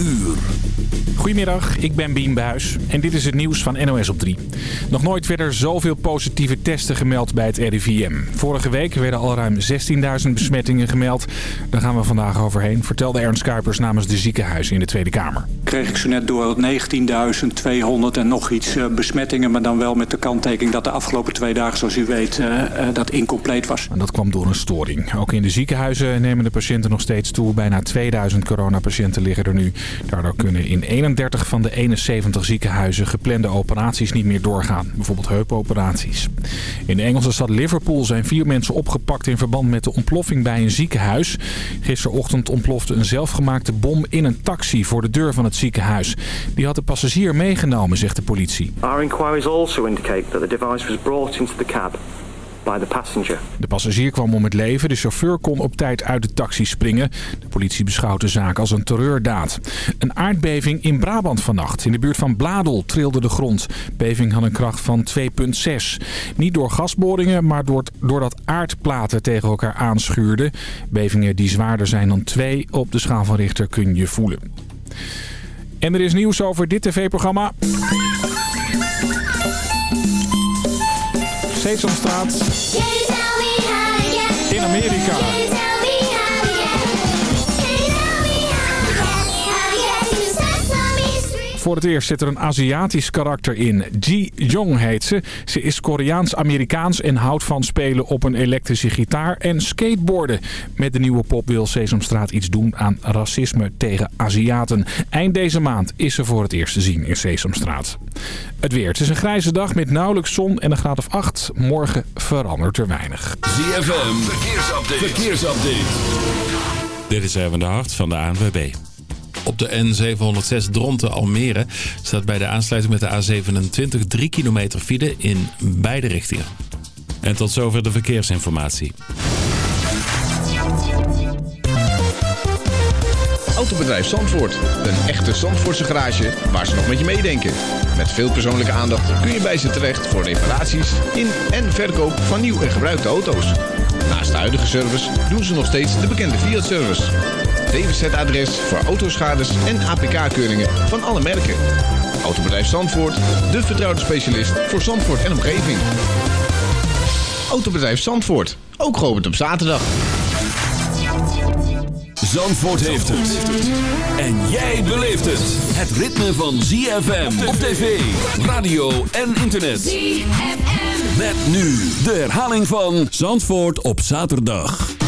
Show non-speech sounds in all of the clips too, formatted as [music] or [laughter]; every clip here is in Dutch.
uur. Goedemiddag, ik ben Bien Buijs en dit is het nieuws van NOS op 3. Nog nooit werden er zoveel positieve testen gemeld bij het RIVM. Vorige week werden al ruim 16.000 besmettingen gemeld. Daar gaan we vandaag overheen, vertelde Ernst Kuipers namens de ziekenhuizen in de Tweede Kamer. Kreeg ik zo net door 19.200 en nog iets eh, besmettingen... maar dan wel met de kanttekening dat de afgelopen twee dagen, zoals u weet, uh, dat incompleet was. En dat kwam door een storing. Ook in de ziekenhuizen nemen de patiënten nog steeds toe. Bijna 2000 coronapatiënten liggen er nu. Daardoor kunnen in 31 van de 71 ziekenhuizen geplande operaties niet meer doorgaan. Bijvoorbeeld heupoperaties. In de Engelse stad Liverpool zijn vier mensen opgepakt in verband met de ontploffing bij een ziekenhuis. Gisterochtend ontplofte een zelfgemaakte bom in een taxi voor de deur van het ziekenhuis. Die had de passagier meegenomen, zegt de politie. Our inquiries also indicate that the device was brought into the cab De passagier kwam om het leven. De chauffeur kon op tijd uit de taxi springen. De politie beschouwt de zaak als een terreurdaad. Een aardbeving in Brabant vannacht. In de buurt van Bladel trilde de grond. Beving had een kracht van 2,6. Niet door gasboringen, maar doordat aardplaten tegen elkaar aanschuurden. Bevingen die zwaarder zijn dan 2 op de schaal van Richter kun je voelen. En er is nieuws over dit tv-programma. Sesamstraat in Amerika. Voor het eerst zit er een Aziatisch karakter in. Ji Jong heet ze. Ze is Koreaans-Amerikaans en houdt van spelen op een elektrische gitaar en skateboarden. Met de nieuwe pop wil Sesamstraat iets doen aan racisme tegen Aziaten. Eind deze maand is ze voor het eerst te zien in Sesamstraat. Het weer. Het is een grijze dag met nauwelijks zon en een graad of 8. Morgen verandert er weinig. ZFM, verkeersupdate. verkeersupdate. Dit is even de hart van de ANWB. Op de N706 Dronten-Almere staat bij de aansluiting met de A27 3 kilometer file in beide richtingen. En tot zover de verkeersinformatie. Autobedrijf Zandvoort. Een echte Zandvoortse garage waar ze nog met je meedenken. Met veel persoonlijke aandacht kun je bij ze terecht voor reparaties in en verkoop van nieuw en gebruikte auto's. Naast de huidige service doen ze nog steeds de bekende Fiat-service. DWZ-adres voor autoschades en APK-keuringen van alle merken. Autobedrijf Zandvoort, de vertrouwde specialist voor Zandvoort en omgeving. Autobedrijf Zandvoort, ook geopend op zaterdag. Zandvoort heeft het. En jij beleeft het. Het ritme van ZFM op tv, radio en internet. ZFM. Met nu de herhaling van Zandvoort op zaterdag.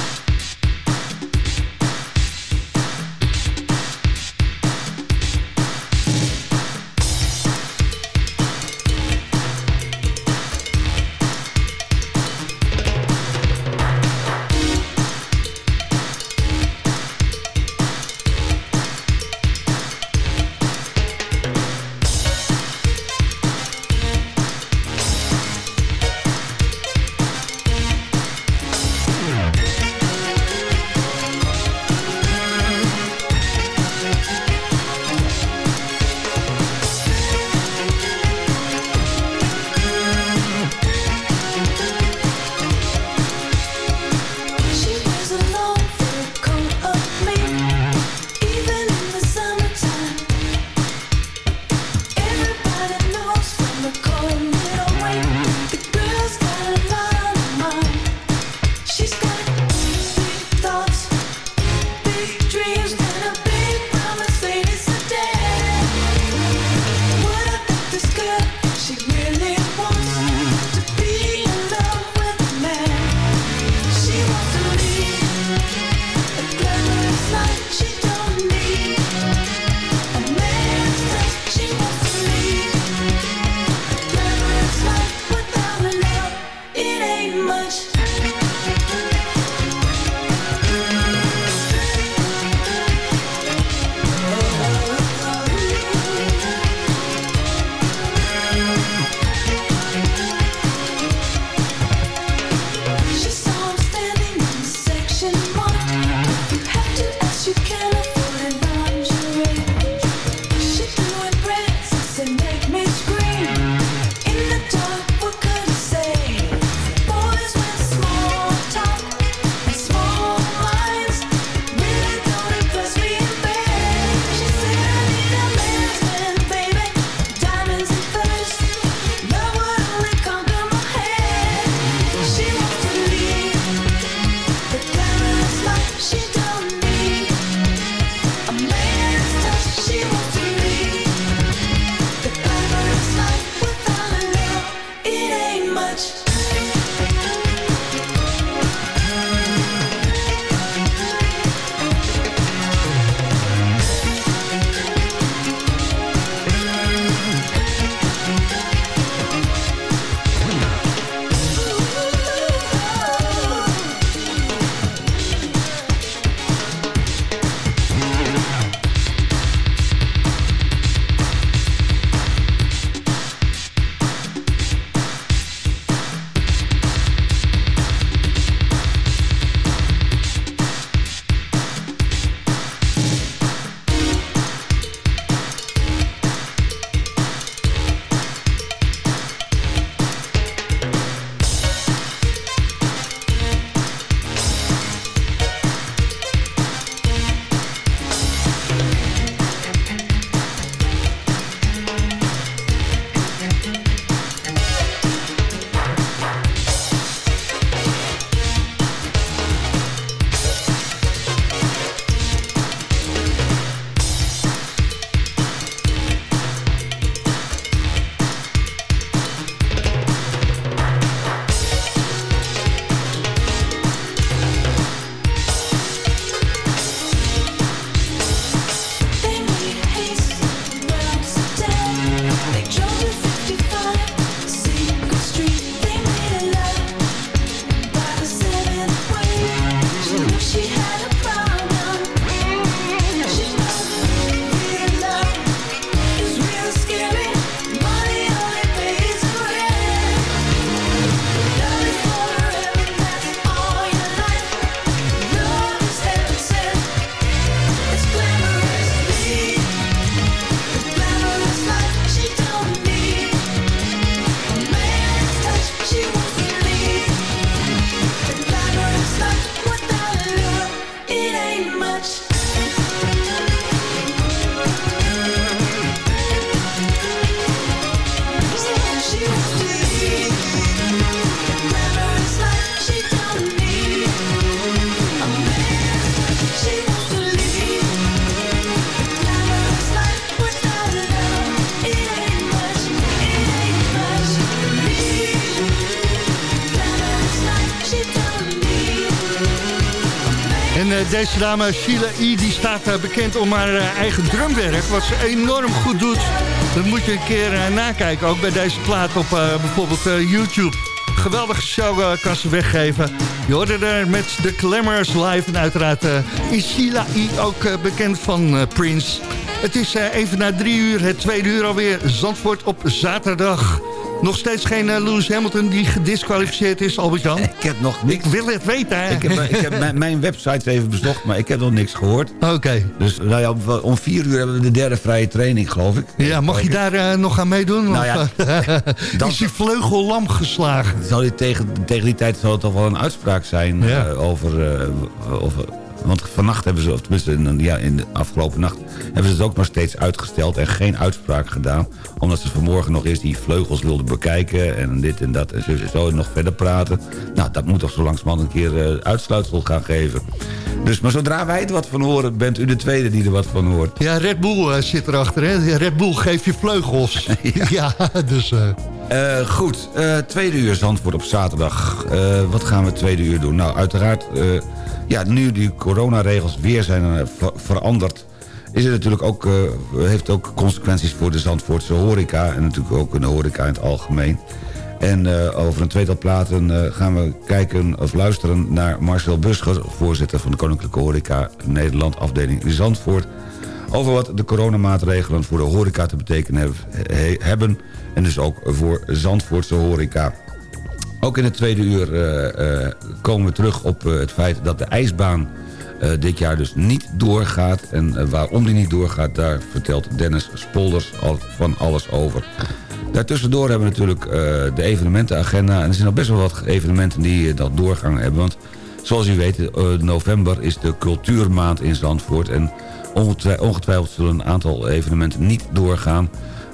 Deze dame Sheila E. die staat bekend om haar eigen drumwerk. Wat ze enorm goed doet. Dat moet je een keer nakijken. Ook bij deze plaat op bijvoorbeeld YouTube. Geweldige show kan ze weggeven. Je hoorde er met de Glamours live. En uiteraard is Sheila E. ook bekend van Prince. Het is even na drie uur, het tweede uur alweer. Zandvoort op zaterdag. Nog steeds geen uh, Lewis Hamilton die gedisqualificeerd is, Albert-Jan? Ik heb nog niks. Ik wil het weten, hè? Ik heb, ik heb mijn, website even bezocht, maar ik heb nog niks gehoord. Oké. Dus nou ja, om vier uur hebben we de derde vrije training, geloof ik. Ja, mag je daar uh, nog aan meedoen? Nou ja, dan, [laughs] is die vleugel lam geslagen? Zal die tegen, tegen die tijd zal het toch wel een uitspraak zijn ja. over, over want vannacht hebben ze, of tenminste in, ja, in de afgelopen nacht... hebben ze het ook nog steeds uitgesteld en geen uitspraak gedaan. Omdat ze vanmorgen nog eerst die vleugels wilden bekijken... en dit en dat en zo, zo nog verder praten. Nou, dat moet toch zo langzamerhand een keer uh, uitsluitsel gaan geven. Dus, maar zodra wij er wat van horen, bent u de tweede die er wat van hoort. Ja, Red Bull uh, zit erachter, hè? Red Bull geeft je vleugels. [laughs] ja. [laughs] ja. dus... Uh... Uh, goed, tweede uur Zandvoort op zaterdag. Wat gaan we tweede uur doen? Nou, uiteraard ja, nu die coronaregels weer zijn uh, veranderd... Is het natuurlijk ook, uh, heeft ook consequenties voor de Zandvoortse horeca... en natuurlijk ook de horeca in het algemeen. En uh, over een tweetal platen gaan we kijken of luisteren naar Marcel Buscher... voorzitter van de Koninklijke Horeca Nederland afdeling Zandvoort... over wat de coronamaatregelen voor de horeca te betekenen hebben... en dus ook voor Zandvoortse horeca. Ook in het tweede uur uh, uh, komen we terug op uh, het feit dat de ijsbaan dit jaar dus niet doorgaat. En waarom die niet doorgaat, daar vertelt Dennis Spolders al van alles over. Daartussendoor hebben we natuurlijk de evenementenagenda. En er zijn nog best wel wat evenementen die dat doorgang hebben. Want zoals u weet, november is de cultuurmaand in Zandvoort. En ongetwijfeld zullen een aantal evenementen niet doorgaan.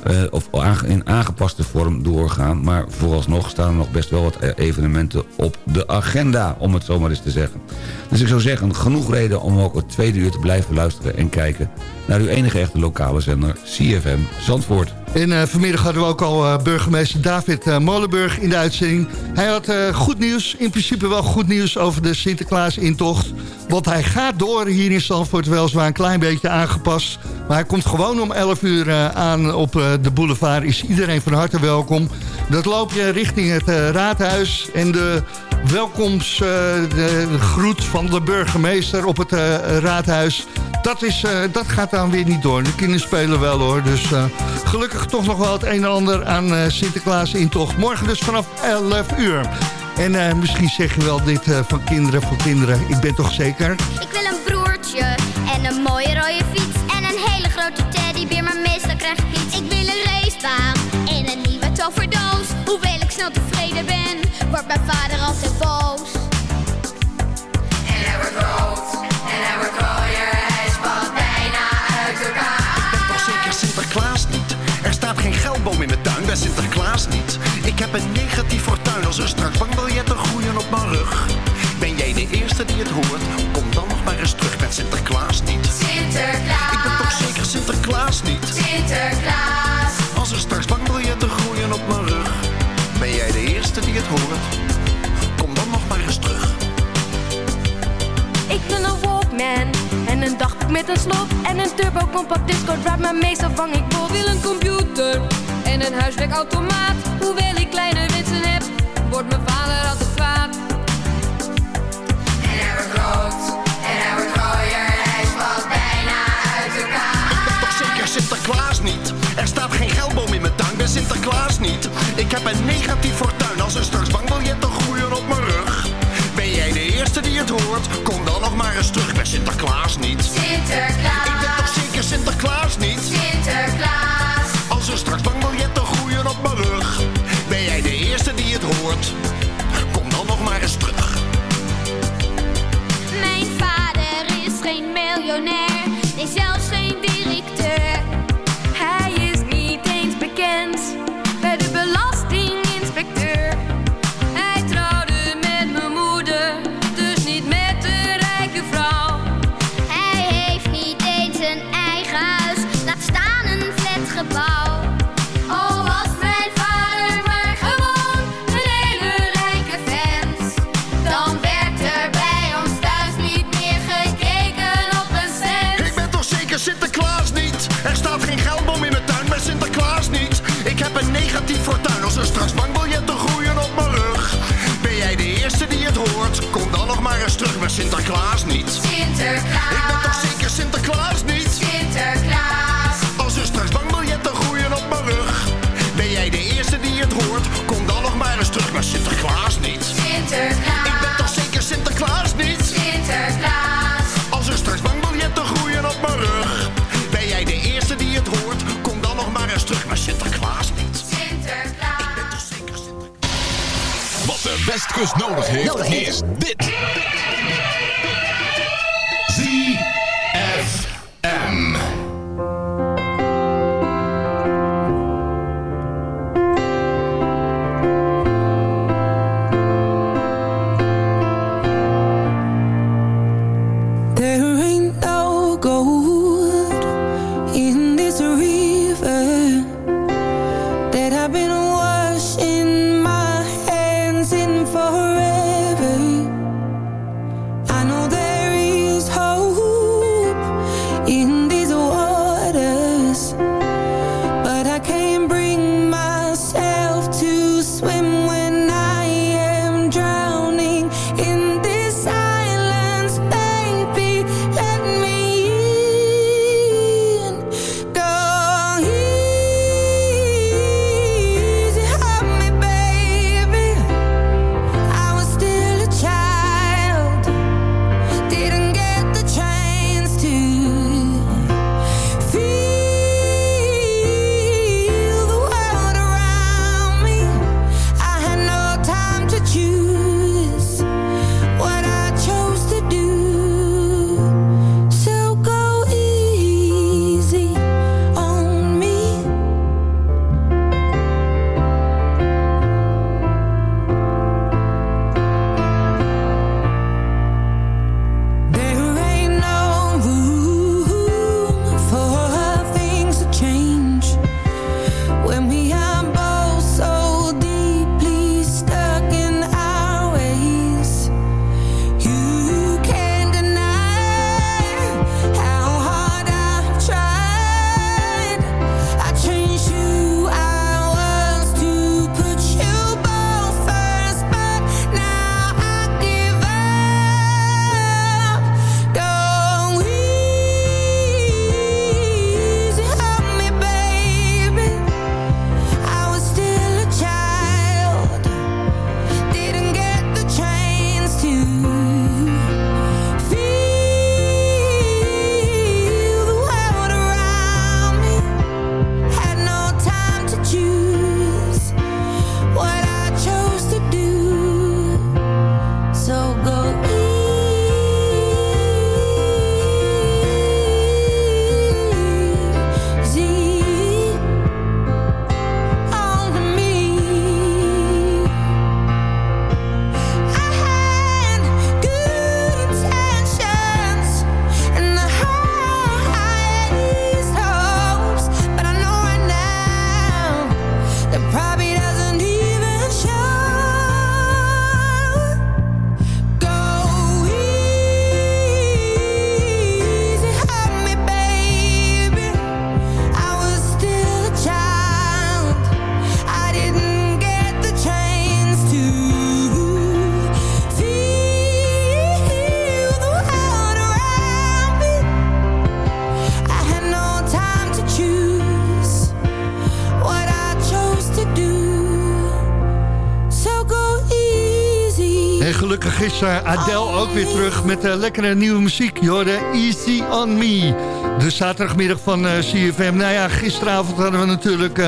Uh, of in aangepaste vorm doorgaan. Maar vooralsnog staan er nog best wel wat eh, evenementen op de agenda, om het zo maar eens te zeggen. Dus ik zou zeggen, genoeg reden om ook het tweede uur te blijven luisteren en kijken naar uw enige echte lokale zender, CFM Zandvoort. En uh, vanmiddag hadden we ook al uh, burgemeester David uh, Molenburg in de uitzending. Hij had goed nieuws, in principe wel goed nieuws over de Sinterklaas-intocht. Want hij gaat door hier in Zandvoort, weliswaar een klein beetje aangepast. Maar hij komt gewoon om 11 uur aan op de boulevard. Is iedereen van harte welkom. Dat loop je richting het raadhuis en de welkomstgroet van de burgemeester op het raadhuis. Dat, is, dat gaat dan weer niet door. De kinderen spelen wel hoor, dus gelukkig toch nog wel het een en ander aan Sinterklaas intocht. Morgen dus vanaf 11 uur. En uh, misschien zeg je wel dit uh, van kinderen voor kinderen. Ik ben toch zeker? Ik wil een broertje en een mooie rode fiets. En een hele grote teddybeer, maar meestal krijg ik niets. Ik wil een racebaan en een nieuwe toverdoos. Hoewel ik snel ben, wordt mijn vader altijd boos. En hij wordt rood, en hij wordt rooier. Hij valt bijna uit elkaar. Ik ben toch zeker Sinterklaas niet? Er staat geen geldboom in mijn tuin, bij Sinterklaas niet. Ik heb een negatief fortuin als er straks bankbiljetten groeien op mijn rug. Ben jij de eerste die het hoort? Een turbo compact discord waar maar meestal vang ik vol. Wil een computer en een huiswerkautomaat. Hoewel ik kleine wensen heb, wordt mijn vader altijd kwaad. En hij wordt rood, en hij wordt gooier Hij valt bijna uit elkaar. Ik ben toch zeker Sinterklaas niet? Er staat geen geldboom in mijn tuin, ben Sinterklaas niet. Ik heb een negatief fortuin als er straks bankbiljetten groeien op mijn rug. Ben jij de eerste die het hoort? Kom Sinterklaas niet. Sinterklaas. Ik ben toch zeker Sinterklaas niet? Sinterklaas. Als er straks bankbiljetten groeien op mijn rug. Ben jij de eerste die het hoort? Kom dan nog maar eens terug, maar Sinterklaas niet. Sinterklaas. Ik ben toch zeker Sinterklaas niet? Sinterklaas. Als er straks bankbiljetten groeien op mijn rug. Ben jij de eerste die het hoort? Kom dan nog maar eens terug, maar Sinterklaas niet. Sinterklaas. Ik ben toch zeker Sinterklaas. Wat de Westkust nodig heeft, is dit. Gelukkig is eh, Adele ook weer terug met eh, lekkere nieuwe muziek. Je hoorde Easy on Me. De zaterdagmiddag van eh, CFM. Nou ja, gisteravond hadden we natuurlijk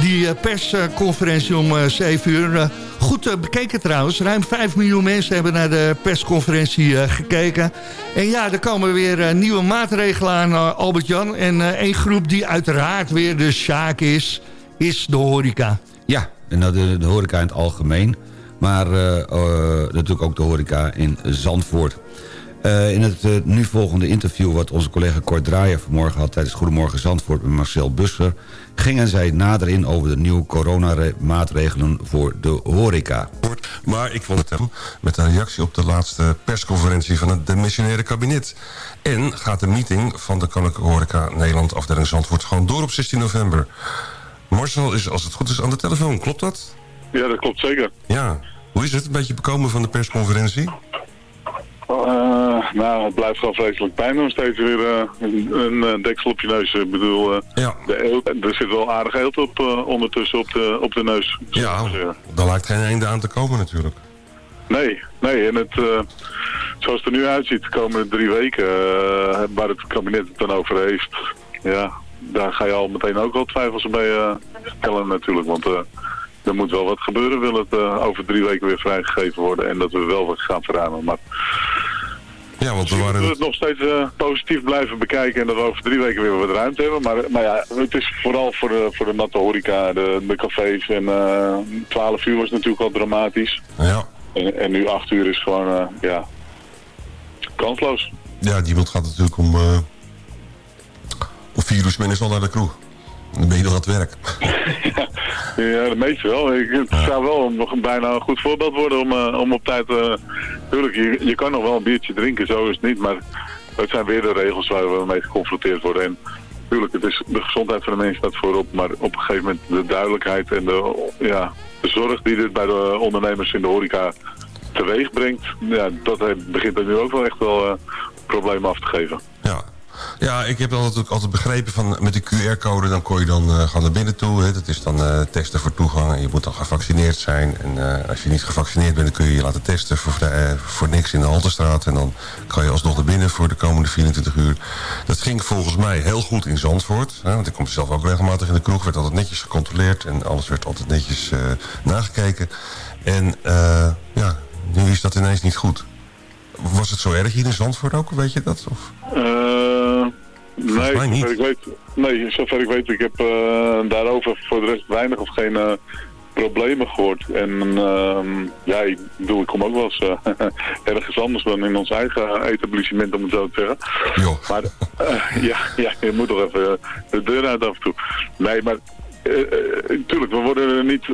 die persconferentie om eh 7 uur. Goed bekeken trouwens. Ruim 5 miljoen mensen hebben naar de persconferentie gekeken. En ja, er komen weer nieuwe maatregelen aan, Albert-Jan. En één groep die uiteraard weer de Sjaak is, is de horeca. Ja, en dat de, de horeca in het algemeen. Maar eh, eh, natuurlijk ook de horeca in Zandvoort. Eh, in het nu volgende interview wat onze collega Kort Draaier vanmorgen had... tijdens Goedemorgen Zandvoort met Marcel Busser... gingen zij nader in over de nieuwe coronamaatregelen voor de horeca. Maar ik vond het hem met een reactie op de laatste persconferentie van het demissionaire kabinet. En gaat de meeting van de Koninklijke Horeca Nederland afdeling Zandvoort gewoon door op 16 november. Marcel is als het goed is aan de telefoon, klopt dat? Ja, dat klopt zeker. Ja. Hoe is het? Een beetje bekomen van de persconferentie? Eh, nou, het blijft gewoon vreselijk pijn om steeds weer eh, een, een eh, deksel op je neus. Ik bedoel, de eelt, er zit wel aardig eelt op, ondertussen op de, op de neus. Ja, daar lijkt geen einde aan te komen natuurlijk. Nee, nee. En het, zoals het er nu uitziet, de komende drie weken, waar het kabinet het dan over heeft, ja, daar ga je al meteen ook wel twijfels bij stellen natuurlijk. Want er moet wel wat gebeuren, wil het over drie weken weer vrijgegeven worden en dat we wel wat gaan verruimen. Maar ja, want we waren... het nog steeds uh, positief blijven bekijken en dat we over drie weken weer wat ruimte hebben. Maar, maar ja, het is vooral voor de, voor de natte horeca, de, de cafés. En uh, 12 uur was natuurlijk al dramatisch. Ja. En, en nu 8 uur is gewoon, uh, ja, kansloos. Ja, die gaat natuurlijk om, om vier uur is al naar de kroeg. Dan ben je nog aan het werk. [laughs] [laughs] ja, de meeste wel. Ik, het zou wel nog bijna een goed voorbeeld worden om, uh, om op tijd... Uh, tuurlijk, je, je kan nog wel een biertje drinken, zo is het niet. Maar het zijn weer de regels waar we mee geconfronteerd worden. En natuurlijk, het is, de gezondheid van de mensen staat voorop. Maar op een gegeven moment de duidelijkheid en de, ja, de zorg die dit bij de ondernemers in de horeca teweeg brengt... Ja, dat begint er nu ook wel echt wel uh, problemen af te geven. Ja, ja, ik heb dan natuurlijk altijd begrepen van met de QR-code... dan kon je dan uh, gaan naar binnen toe. Hè. Dat is dan uh, testen voor toegang en je moet dan gevaccineerd zijn. En uh, als je niet gevaccineerd bent, dan kun je je laten testen voor, voor niks in de Haltestraat. En dan kan je alsnog naar binnen voor de komende 24 uur. Dat ging volgens mij heel goed in Zandvoort. Hè, want ik kom zelf ook regelmatig in de kroeg. werd altijd netjes gecontroleerd en alles werd altijd netjes nagekeken. En ja, nu is dat ineens niet goed. Was het zo erg hier in Zandvoort ook, weet je dat? Of? Nee, zover ik weet, nee, zover ik weet, ik heb uh, daarover voor de rest weinig of geen uh, problemen gehoord. En uh, ja, ik bedoel, ik kom ook wel eens uh, [laughs] ergens anders dan in ons eigen etablissement, om het zo te zeggen. Jo. Maar [laughs] ja, ja, je moet toch even de deur uit af en toe. Nee, maar natuurlijk, we worden er niet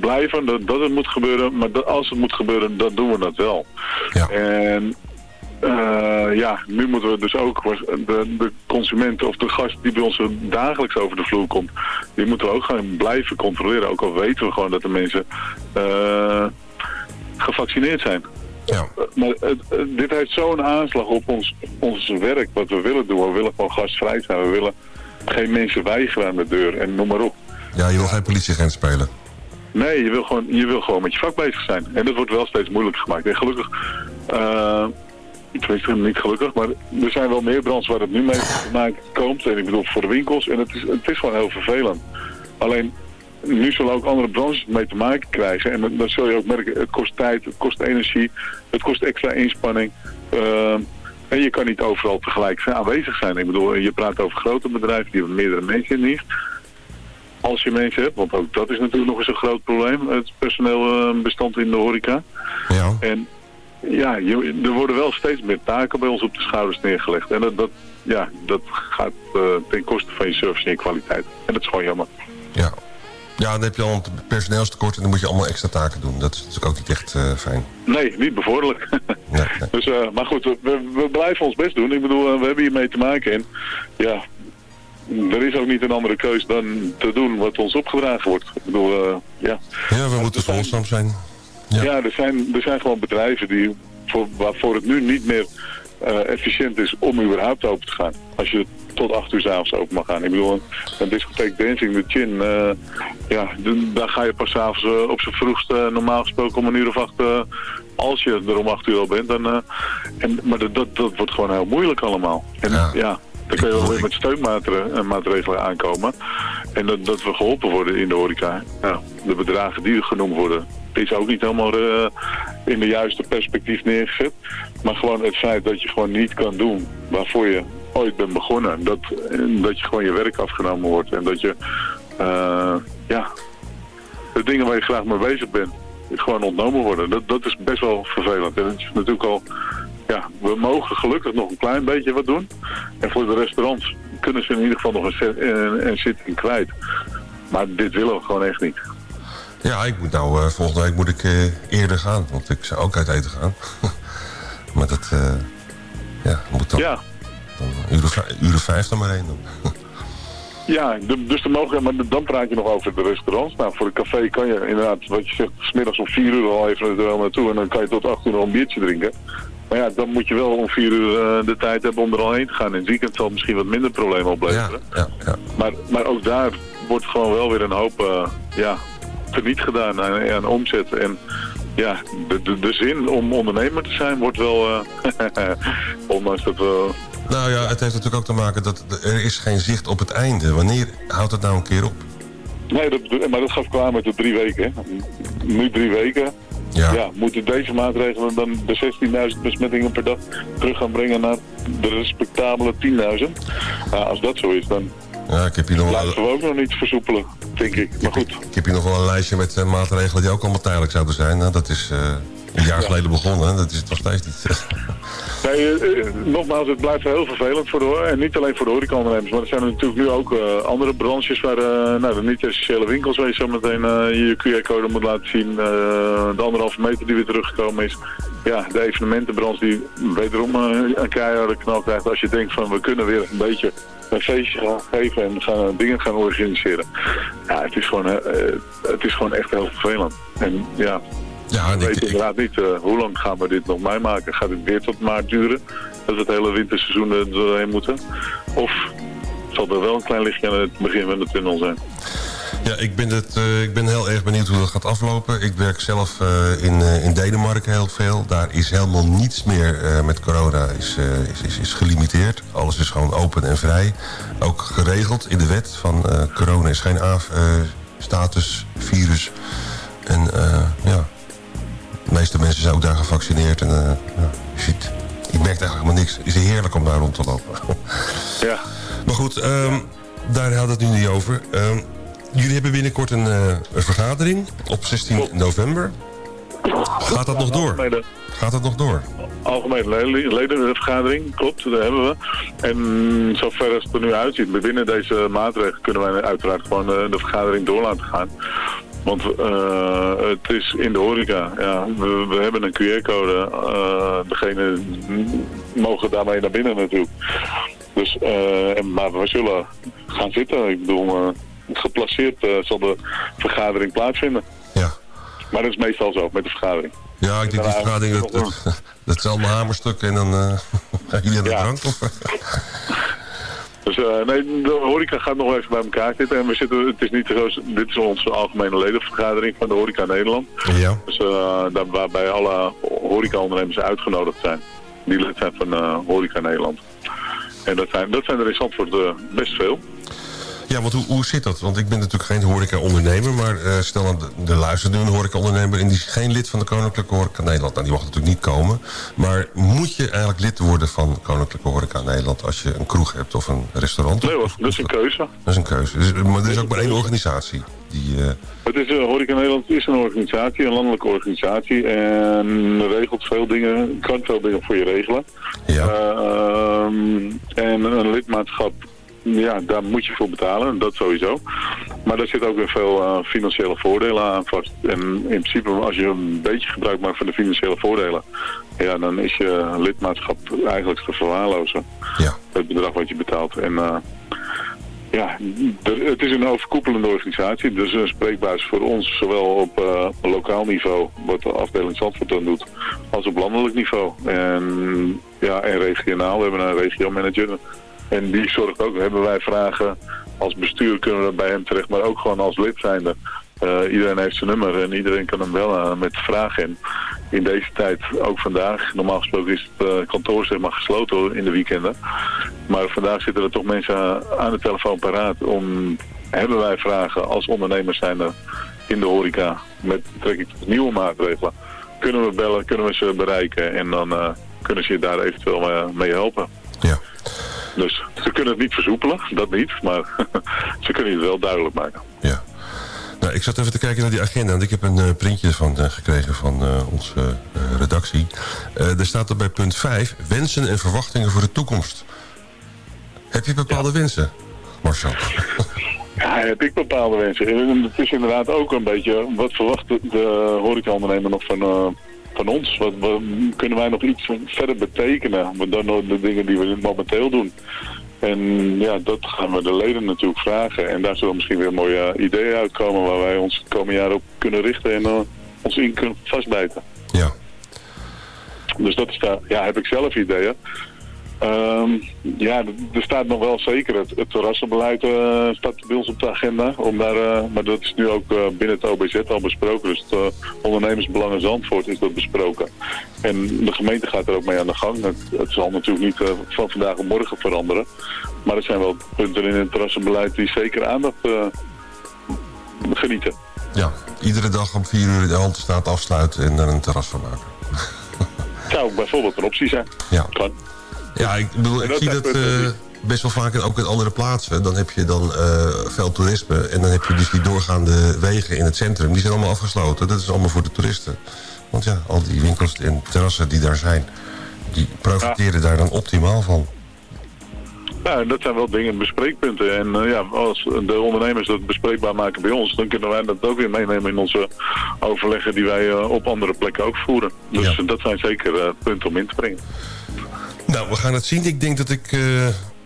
blij van dat, dat het moet gebeuren, maar dat, als het moet gebeuren, dan doen we dat wel. Ja. En uh, ja, nu moeten we dus ook de, de consument of de gast die bij ons dagelijks over de vloer komt, die moeten we ook gewoon blijven controleren. Ook al weten we gewoon dat de mensen uh, gevaccineerd zijn. Ja. Maar dit heeft zo'n aanslag op ons, ons werk, wat we willen doen. We willen gewoon gastvrij zijn. We willen geen mensen weigeren aan de deur en noem maar op. Ja, je wil geen politieagent spelen. Nee, je wil, gewoon, je wil gewoon met je vak bezig zijn. En dat wordt wel steeds moeilijker gemaakt. En gelukkig... Uh, tenminste niet gelukkig, maar er zijn wel meer brands waar het nu mee maken komt. En ik bedoel voor de winkels. En het is, het is gewoon heel vervelend. Alleen, nu zullen ook andere branches mee te maken krijgen. En dan zul je ook merken, het kost tijd, het kost energie, het kost extra inspanning. Uh, en je kan niet overal tegelijk aanwezig zijn. Ik bedoel, je praat over grote bedrijven die hebben meerdere mensen in. Als je mensen hebt, want ook dat is natuurlijk nog eens een groot probleem, het personeelbestand in de horeca. Ja. En ja, je, er worden wel steeds meer taken bij ons op de schouders neergelegd. En dat, dat ja, dat gaat uh, ten koste van je service en je kwaliteit. En dat is gewoon jammer. Ja, ja dan heb je al een personeelstekort en dan moet je allemaal extra taken doen. Dat is natuurlijk ook niet echt uh, fijn. Nee, niet bevorderlijk. [laughs] nee, nee. Dus, uh, maar goed, we, we blijven ons best doen. Ik bedoel, we hebben hiermee te maken. En ja, er is ook niet een andere keus dan te doen wat ons opgedragen wordt. Ik bedoel, ja. Ja, we moeten volgzaam zijn. Ja, ja er, zijn, er zijn gewoon bedrijven die, voor, waarvoor het nu niet meer uh, efficiënt is om überhaupt open te gaan. Als je tot acht uur s'avonds open mag gaan. Ik bedoel, een, een discotheek Dancing de Chin, uh, ja, daar ga je pas s'avonds uh, op zijn vroegst normaal gesproken om een uur of acht, als je er om acht uur al bent. Dan, en, maar dat, dat, dat wordt gewoon heel moeilijk allemaal. En ja, ja dan kun je wel weer met steunmaatregelen aankomen. En dat, dat we geholpen worden in de horeca. De bedragen die er genoemd worden, is ook niet helemaal uh, in de juiste perspectief neergezet. Maar gewoon het feit dat je gewoon niet kan doen waarvoor je ooit bent begonnen. Dat, dat je gewoon je werk afgenomen wordt. En dat je, ja, de dingen waar je graag mee bezig bent, gewoon ontnomen worden. Dat, dat is best wel vervelend. En het is natuurlijk al, ja, we mogen gelukkig nog een klein beetje wat doen. En voor de restaurants kunnen ze in ieder geval nog een, een, een zitting kwijt. Maar dit willen we gewoon echt niet. Ja, ik moet nou, eh, volgende week moet ik eh, eerder gaan. Want ik zou ook uit eten gaan. [laughs] maar dat, eh, ja, moet dan, Ja. dan uren, vij- uren vijf dan maar heen. Dan. [laughs] Ja, dus de mogelijkheid, maar dan praat je nog over de restaurants. Nou, voor een café kan je inderdaad, wat je zegt, smiddags om vier uur al even er wel naartoe. En dan kan je tot acht uur nog een biertje drinken. Maar ja, dan moet je wel om vier uur eh, de tijd hebben om er al heen te gaan. In het weekend zal het misschien wat minder problemen opleveren. Ja, ja. Maar, maar ook daar wordt gewoon wel weer een hoop eh, ja, teniet gedaan aan, aan omzet. En ja, de, de, de zin om ondernemer te zijn wordt wel, eh, [laughs] ondanks dat we... Nou ja, het heeft natuurlijk ook te maken dat er is geen zicht op het einde. Wanneer houdt het nou een keer op? Nee, dat, maar dat gaf klaar met de drie weken. Hè. Nu drie weken. Ja. moeten deze maatregelen dan de 16.000 besmettingen per dag terug gaan brengen naar de respectabele 10.000? Ja, als dat zo is, dan Ja, ik heb hier nog laten we ook nog niet versoepelen, denk ik. Maar goed. ik heb hier nog wel een lijstje met eh, maatregelen die ook allemaal tijdelijk zouden zijn. Nou, dat is eh, een jaar geleden begonnen. Dat is het nog steeds niet. [laughs] Nee, eh, eh, nogmaals, het blijft heel vervelend voor de hoor- En niet alleen voor de horecaondernemers, maar er zijn natuurlijk nu ook eh, andere branches waar nou, de niet-essentiële winkels waar je zo meteen je QR-code moet laten zien. De anderhalve meter die weer teruggekomen is. Ja, de evenementenbranche die wederom een keiharde knal krijgt als je denkt van we kunnen weer een beetje een feestje gaan geven en gaan, dingen gaan organiseren. Ja, het is gewoon, het is gewoon echt heel vervelend. En ja, ja we weten inderdaad niet uh, hoe lang gaan we dit nog meemaken. Gaat het weer tot maart duren? Dat we het hele winterseizoen er doorheen moeten? Of zal er wel een klein lichtje aan het begin van de tunnel zijn? Ja, ik ben, het, uh, ik ben heel erg benieuwd hoe dat gaat aflopen. Ik werk zelf uh, in, uh, in Denemarken heel veel. Daar is helemaal niets meer met corona is, is, is, is, gelimiteerd. Alles is gewoon open en vrij. Ook geregeld in de wet van corona is geen status, virus. En ja, de meeste mensen zijn ook daar gevaccineerd. En ja, shit. Ik merk eigenlijk helemaal niks. Het is heerlijk om daar rond te lopen. [laughs] ja. Maar goed, um, daar hadden we het nu niet over. Um, Jullie hebben binnenkort een, uh, een, vergadering op 16 november. Gaat dat nog door? Gaat dat nog door? Algemene ledenvergadering, klopt, daar hebben we. En zover als het er nu uitziet, binnen deze maatregelen kunnen wij uiteraard gewoon de, de vergadering door laten gaan. Want uh, het is in de horeca, ja, we, we hebben een QR-code. Uh, degene mogen daarmee naar binnen natuurlijk. Dus, uh, maar we zullen gaan zitten. Ik bedoel, geplaceerd zal de vergadering plaatsvinden. Ja. Maar dat is meestal zo, met de vergadering. Ja, ik denk die vergadering, dat, dat, dat is allemaal hamerstukken en dan gaan jullie aan de drank? [laughs] Dus uh, nee, de horeca gaat nog even bij elkaar zitten. En we zitten, het is niet zo, dit is onze algemene ledenvergadering van de horeca Nederland. Ja. Dus uh, daar, waarbij alle horecaondernemers uitgenodigd zijn. Die lid zijn van uh, horeca Nederland. En dat zijn, dat zijn er in Zandvoort best veel. Ja, want hoe, hoe zit dat? Want ik ben natuurlijk geen horeca-ondernemer, maar uh, stel dat er luistert nu een horeca-ondernemer en die is geen lid van de Koninklijke Horeca Nederland. Nou, die mag natuurlijk niet komen. Maar moet je eigenlijk lid worden van Koninklijke Horeca Nederland als je een kroeg hebt of een restaurant? Nee hoor, dat is een keuze. Dat is een keuze. Dus, maar er is ook maar één organisatie. Die, uh... Het is, uh, Horeca Nederland is een organisatie, een landelijke organisatie. En regelt veel dingen, kan veel dingen voor je regelen. Ja. Um, en een lidmaatschap ja, daar moet je voor betalen, dat sowieso. Maar daar zit ook weer veel uh, financiële voordelen aan vast. En in principe, als je een beetje gebruik maakt van de financiële voordelen... ja, dan is je lidmaatschap eigenlijk te verwaarlozen. Ja. Het bedrag wat je betaalt. En uh, ja, het is een overkoepelende organisatie. Dus een spreekbuis voor ons, zowel op uh, lokaal niveau... wat de afdeling Zandvoort dan doet, als op landelijk niveau. En, ja, en regionaal, we hebben een regiomanager... En die zorgt ook, hebben wij vragen als bestuur kunnen we bij hem terecht, maar ook gewoon als lid zijnde. Uh, iedereen heeft zijn nummer en iedereen kan hem bellen met vragen. En in deze tijd, ook vandaag, normaal gesproken is het uh, kantoor zeg maar gesloten in de weekenden. Maar vandaag zitten er toch mensen aan de telefoon paraat om, hebben wij vragen als ondernemers zijnde in de horeca met betrekking tot nieuwe maatregelen. Kunnen we bellen, kunnen we ze bereiken en dan kunnen ze je daar eventueel mee helpen. Ja. Dus ze kunnen het niet versoepelen, dat niet, maar [laughs] ze kunnen het wel duidelijk maken. Ja. Nou, ik zat even te kijken naar die agenda, want ik heb een uh, printje van uh, gekregen van uh, onze redactie. er staat er bij punt 5, wensen en verwachtingen voor de toekomst. Heb je bepaalde ja. wensen, Marcel? [laughs] Ja, heb ik bepaalde wensen. En het is inderdaad ook een beetje, wat verwacht de, de horecaondernemer nog van, eh, van ons? Wat, wat- kunnen wij nog iets verder betekenen dan de dingen die we momenteel doen? En ja, dat gaan we de leden natuurlijk vragen. En daar zullen misschien weer mooie ideeën uitkomen waar wij ons de komende jaren op kunnen richten en eh, ons in kunnen vastbijten. Ja. Dus dat is daar, ja, heb ik zelf ideeën. Ehm, ja, er staat nog wel zeker het, het terrassenbeleid eh, staat bij ons op de agenda. Om daar, eh, maar dat is nu ook eh, binnen het OBZ al besproken. Dus het ondernemersbelang in Zandvoort is dat besproken. En de gemeente gaat er ook mee aan de gang. Het, het zal natuurlijk niet van vandaag op morgen veranderen. Maar er zijn wel punten in het terrassenbeleid die zeker aandacht genieten. Ja, iedere dag om vier uur de Haltestraat afsluiten en er een terras van maken. Zou bijvoorbeeld een optie zijn. Ja. Kan. Ja, ik, bedoel, ik zie dat eh, best wel vaak ook in andere plaatsen. Dan heb je dan eh, veel toerisme. En dan heb je dus die doorgaande wegen in het centrum. Die zijn allemaal afgesloten. Dat is allemaal voor de toeristen. Want ja, al die winkels en terrassen die daar zijn... die profiteren daar dan optimaal van. Ja, dat zijn wel dingen, bespreekpunten. En eh, ja, als de ondernemers dat bespreekbaar maken bij ons, dan kunnen wij dat ook weer meenemen in onze overleggen die wij op andere plekken ook voeren. Dus dat zijn zeker punten om in te brengen. Nou, we gaan het zien. Ik denk dat ik eh,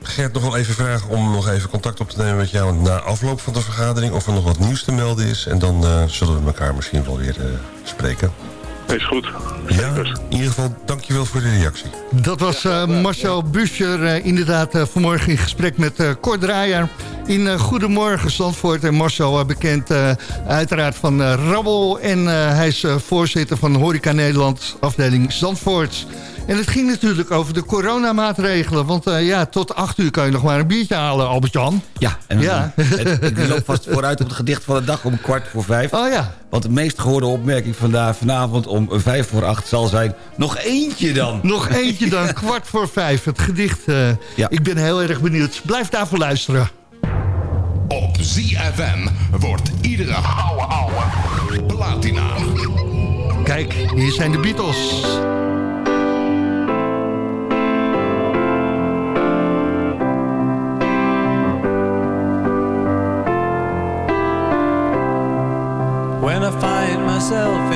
Gert nog wel even vraag om nog even contact op te nemen met jou... na afloop van de vergadering of er nog wat nieuws te melden is. En dan eh, zullen we elkaar misschien wel weer eh, spreken. Is goed. Ja, in ieder geval dankjewel voor de reactie. Dat was eh, Marcel Buscher eh, inderdaad vanmorgen in gesprek met eh Cor Draaier in eh, Goedemorgen Zandvoort. En Marcel bekend eh, uiteraard van eh, Rabbel en eh, hij is eh, voorzitter van Horeca Nederland afdeling Zandvoort. En het ging natuurlijk over de coronamaatregelen. Want eh, ja, tot acht uur kan je nog maar een biertje halen, Albert-Jan. Ja, en Ja. Het, ik [laughs] loop vast vooruit op het gedicht van de dag om kwart voor vijf. Oh ja. Want de meest gehoorde opmerking vandaag, vanavond om vijf voor acht zal zijn... nog eentje dan. Nog eentje dan, [laughs] kwart voor vijf. Het gedicht. eh, Ik ben heel erg benieuwd. Blijf daarvoor luisteren. Op ZFM wordt iedere ouwe ouwe platina. Kijk, hier zijn de Beatles. Myself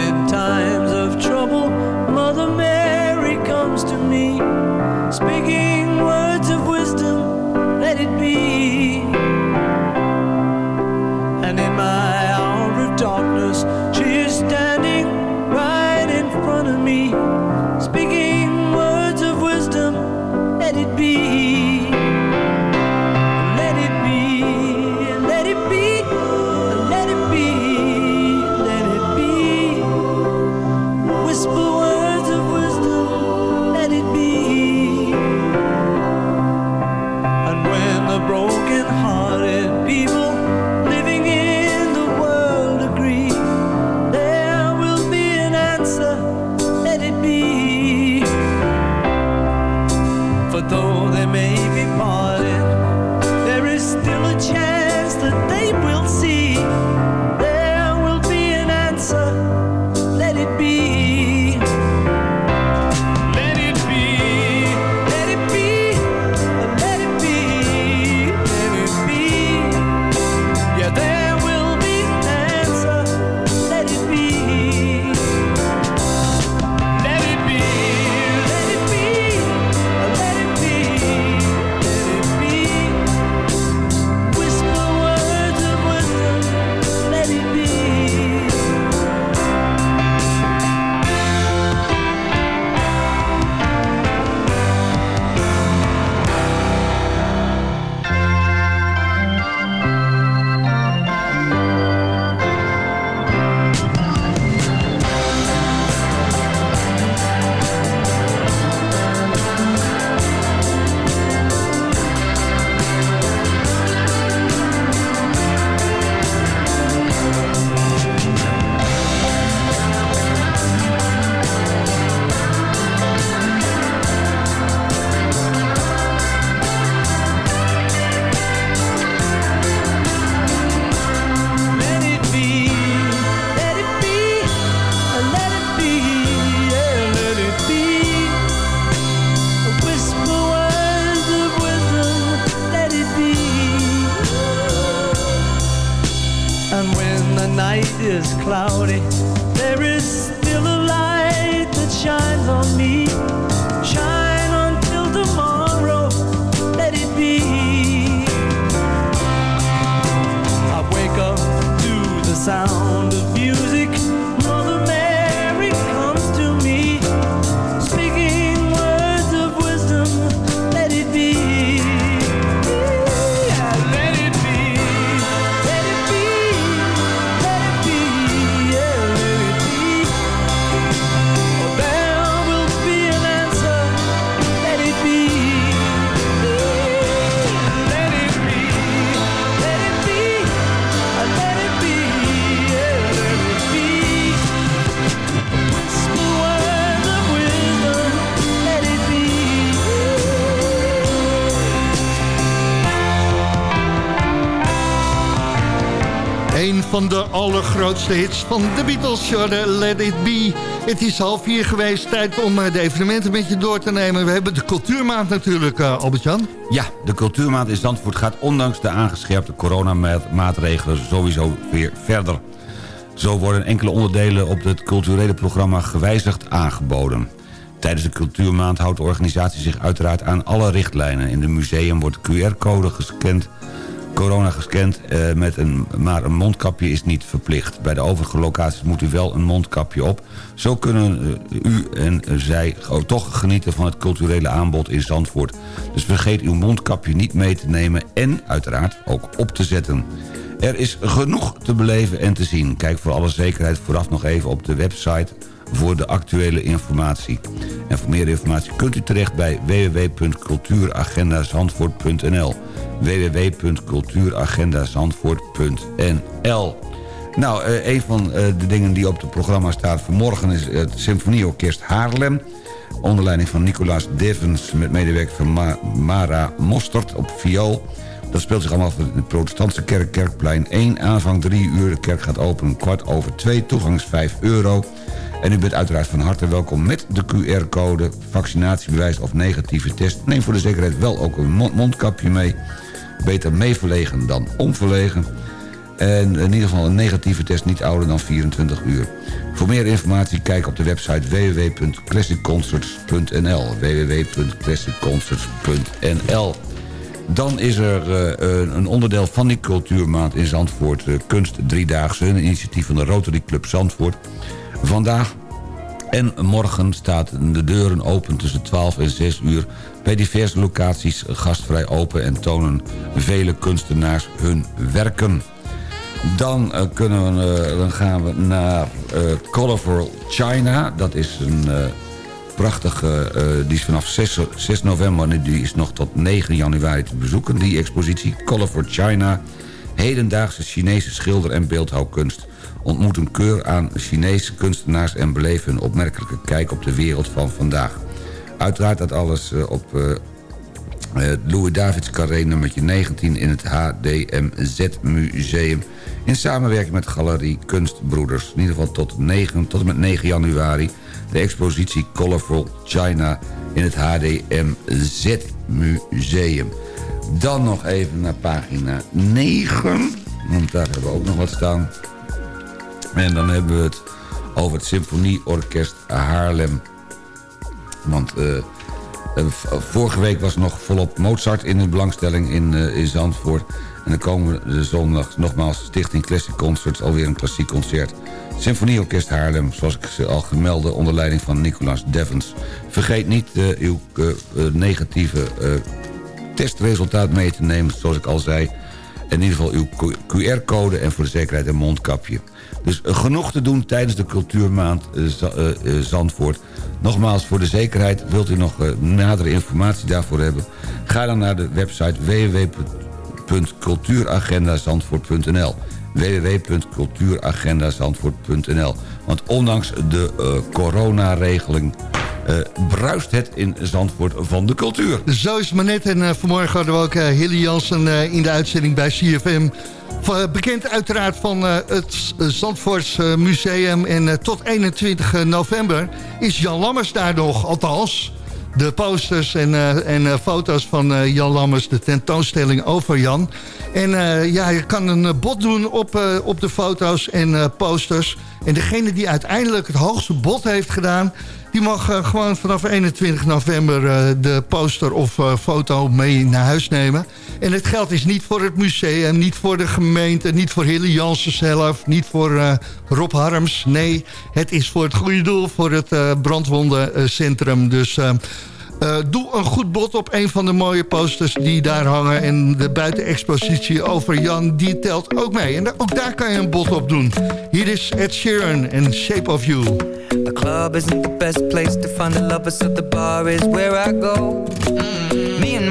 Een van de allergrootste hits van de Beatles, Jordan, Let It Be. Het is half vier geweest, tijd om eh, de evenementen met je door te nemen. We hebben de cultuurmaand natuurlijk, eh, Albert-Jan. Ja, de cultuurmaand in Zandvoort gaat ondanks de aangescherpte coronamaatregelen sowieso weer verder. Zo worden enkele onderdelen op het culturele programma gewijzigd aangeboden. Tijdens de cultuurmaand houdt de organisatie zich uiteraard aan alle richtlijnen. In de museum wordt QR-code gescand, corona gescand, eh, met een, maar een mondkapje is niet verplicht. Bij de overige locaties moet u wel een mondkapje op. Zo kunnen eh, u en zij toch genieten van het culturele aanbod in Zandvoort. Dus vergeet uw mondkapje niet mee te nemen en uiteraard ook op te zetten. Er is genoeg te beleven en te zien. Kijk voor alle zekerheid vooraf nog even op de website voor de actuele informatie. En voor meer informatie kunt u terecht bij www.cultuuragendazandvoort.nl www.cultuuragendazandvoort.nl Nou, eh, een van eh, de dingen die op het programma staat vanmorgen... is het Symfonieorkest Haarlem. Onder leiding van Nicolaas Devens met medewerking van Ma- Mara Mostert op viool. Dat speelt zich allemaal in de protestantse kerk, Kerkplein 1. Aanvang 3 uur, de kerk gaat open kwart over 2. Toegang is 5 euro. En u bent uiteraard van harte welkom met de QR-code... vaccinatiebewijs of negatieve test. Neem voor de zekerheid wel ook een mond- mondkapje mee. Beter meeverlegen dan onverlegen. En in ieder geval een negatieve test niet ouder dan 24 uur. Voor meer informatie kijk op de website www.classicconcerts.nl www.classicconcerts.nl Dan is er eh, een- een onderdeel van die cultuurmaand in Zandvoort... eh, Kunst Driedaagse, een initiatief van de Rotary Club Zandvoort. Vandaag en morgen staat de deuren open tussen 12 en 6 uur... bij diverse locaties gastvrij open... en tonen vele kunstenaars hun werken. Dan, eh, kunnen eh, dan gaan we naar eh Colorful China. Dat is een prachtige... die is vanaf 6, 6 november... en die is nog tot 9 januari te bezoeken. Die expositie Colorful China. Hedendaagse Chinese schilder- en beeldhouwkunst. Ontmoet een keur aan Chinese kunstenaars... en beleef hun opmerkelijke kijk op de wereld van vandaag. Uiteraard dat alles eh, op... eh, het Louis Davids Carré nummertje 19 in het HDMZ Museum... in samenwerking met Galerie Kunstbroeders. In ieder geval tot, 9, tot en met 9 januari... de expositie Colorful China in het HDMZ Museum. Dan nog even naar pagina 9, want daar hebben we ook nog wat staan. En dan hebben we het over het Symfonieorkest Haarlem. Want... eh, eh, Vorige week was nog volop Mozart in de belangstelling in, eh, in Zandvoort. En dan komen de zondag nogmaals Stichting Classic Concerts... alweer een klassiek concert. Symfonieorkest Haarlem, zoals ik ze al gemelde... onder leiding van Nicolaas Devens. Vergeet niet uw negatieve testresultaat mee te nemen, zoals ik al zei. In ieder geval uw QR-code en voor de zekerheid een mondkapje. Dus eh, genoeg te doen tijdens de cultuurmaand eh, eh, Zandvoort. Nogmaals, voor de zekerheid wilt u nog nadere informatie daarvoor hebben... ga dan naar de website www.cultuuragendazandvoort.nl www.cultuuragendazandvoort.nl Want ondanks de coronaregeling bruist het in Zandvoort van de cultuur. Zo is het maar net. En eh, vanmorgen hadden we ook eh, Hilly Jansen eh, in de uitzending bij CFM. Bekend uiteraard van eh, het Zandvoorts eh, Museum. En eh, tot 21 november is Jan Lammers daar nog, althans. De posters en, eh, en eh, foto's van eh, Jan Lammers, de tentoonstelling over Jan. En ja, je kan een bod doen op, op de foto's en posters. En degene die uiteindelijk het hoogste bod heeft gedaan... die mag gewoon vanaf 21 november de poster of foto mee naar huis nemen. En het geld is niet voor het museum, niet voor de gemeente... niet voor Hille Jansen zelf, niet voor eh, Rob Harms. Nee, het is voor het goede doel, voor het eh, brandwondencentrum. Dus... eh, eh, doe een goed bod op een van de mooie posters die daar hangen. En de buitenexpositie over Jan, die telt ook mee. En ook daar kan je een bod op doen. Hier is Ed Sheeran en Shape of You. The club isn't the best place to find the lovers, so the bar is where I go. Mm. And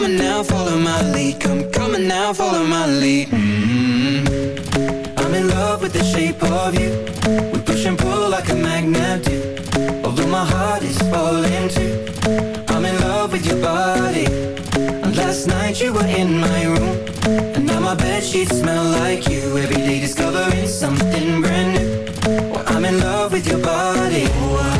On now, follow my lead. Come, now, follow my lead. Mm. I'm in love with the shape of you. We push and pull like a magnet do. Although my heart is falling too. I'm in love with your body. And last night you were in my room. And now my smell like you. Every day discovering something brand new. Well, I'm in love with your body.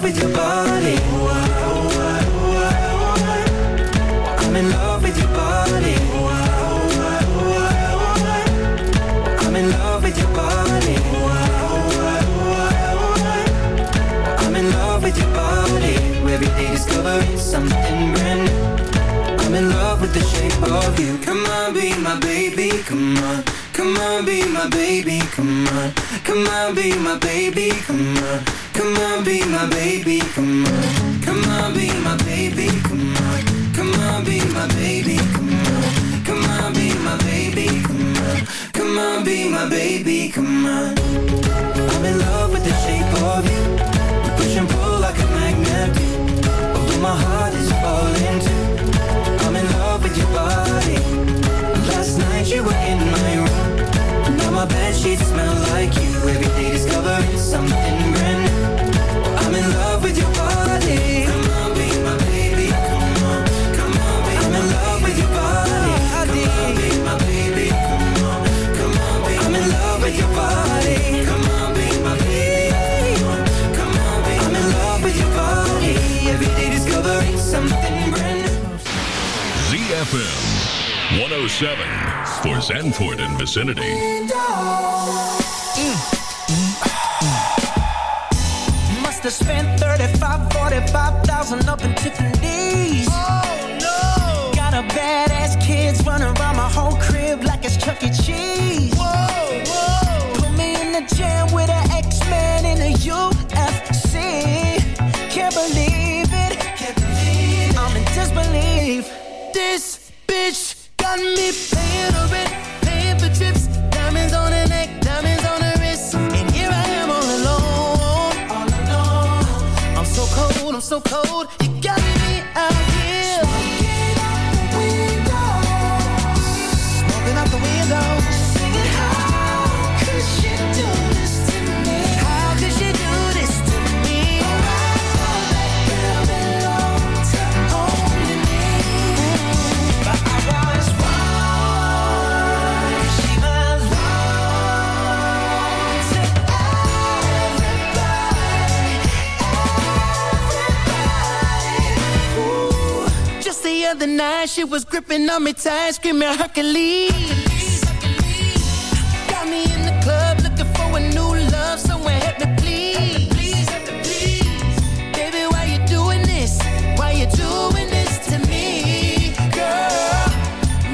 discovering something brand new. I'm in love with the shape of you. Come on, be my baby, come on. Come on, be my baby, come on. Come on, be my baby, come on. Come on, be my baby, come on. Come on, be my baby, come on. Come on, be my baby, 107 for Zandvoort and vicinity. Must have spent 35, 45,000 up in Tiffany's. Oh no! Got a badass kids running around my whole crib like it's Chuck E. Cheese. Whoa! So cold. Other night, she was gripping on me tight, screaming Hercules. Got me in the club looking for a new love, someone help me please. Baby, why you doing this? Why you doing this to me, girl?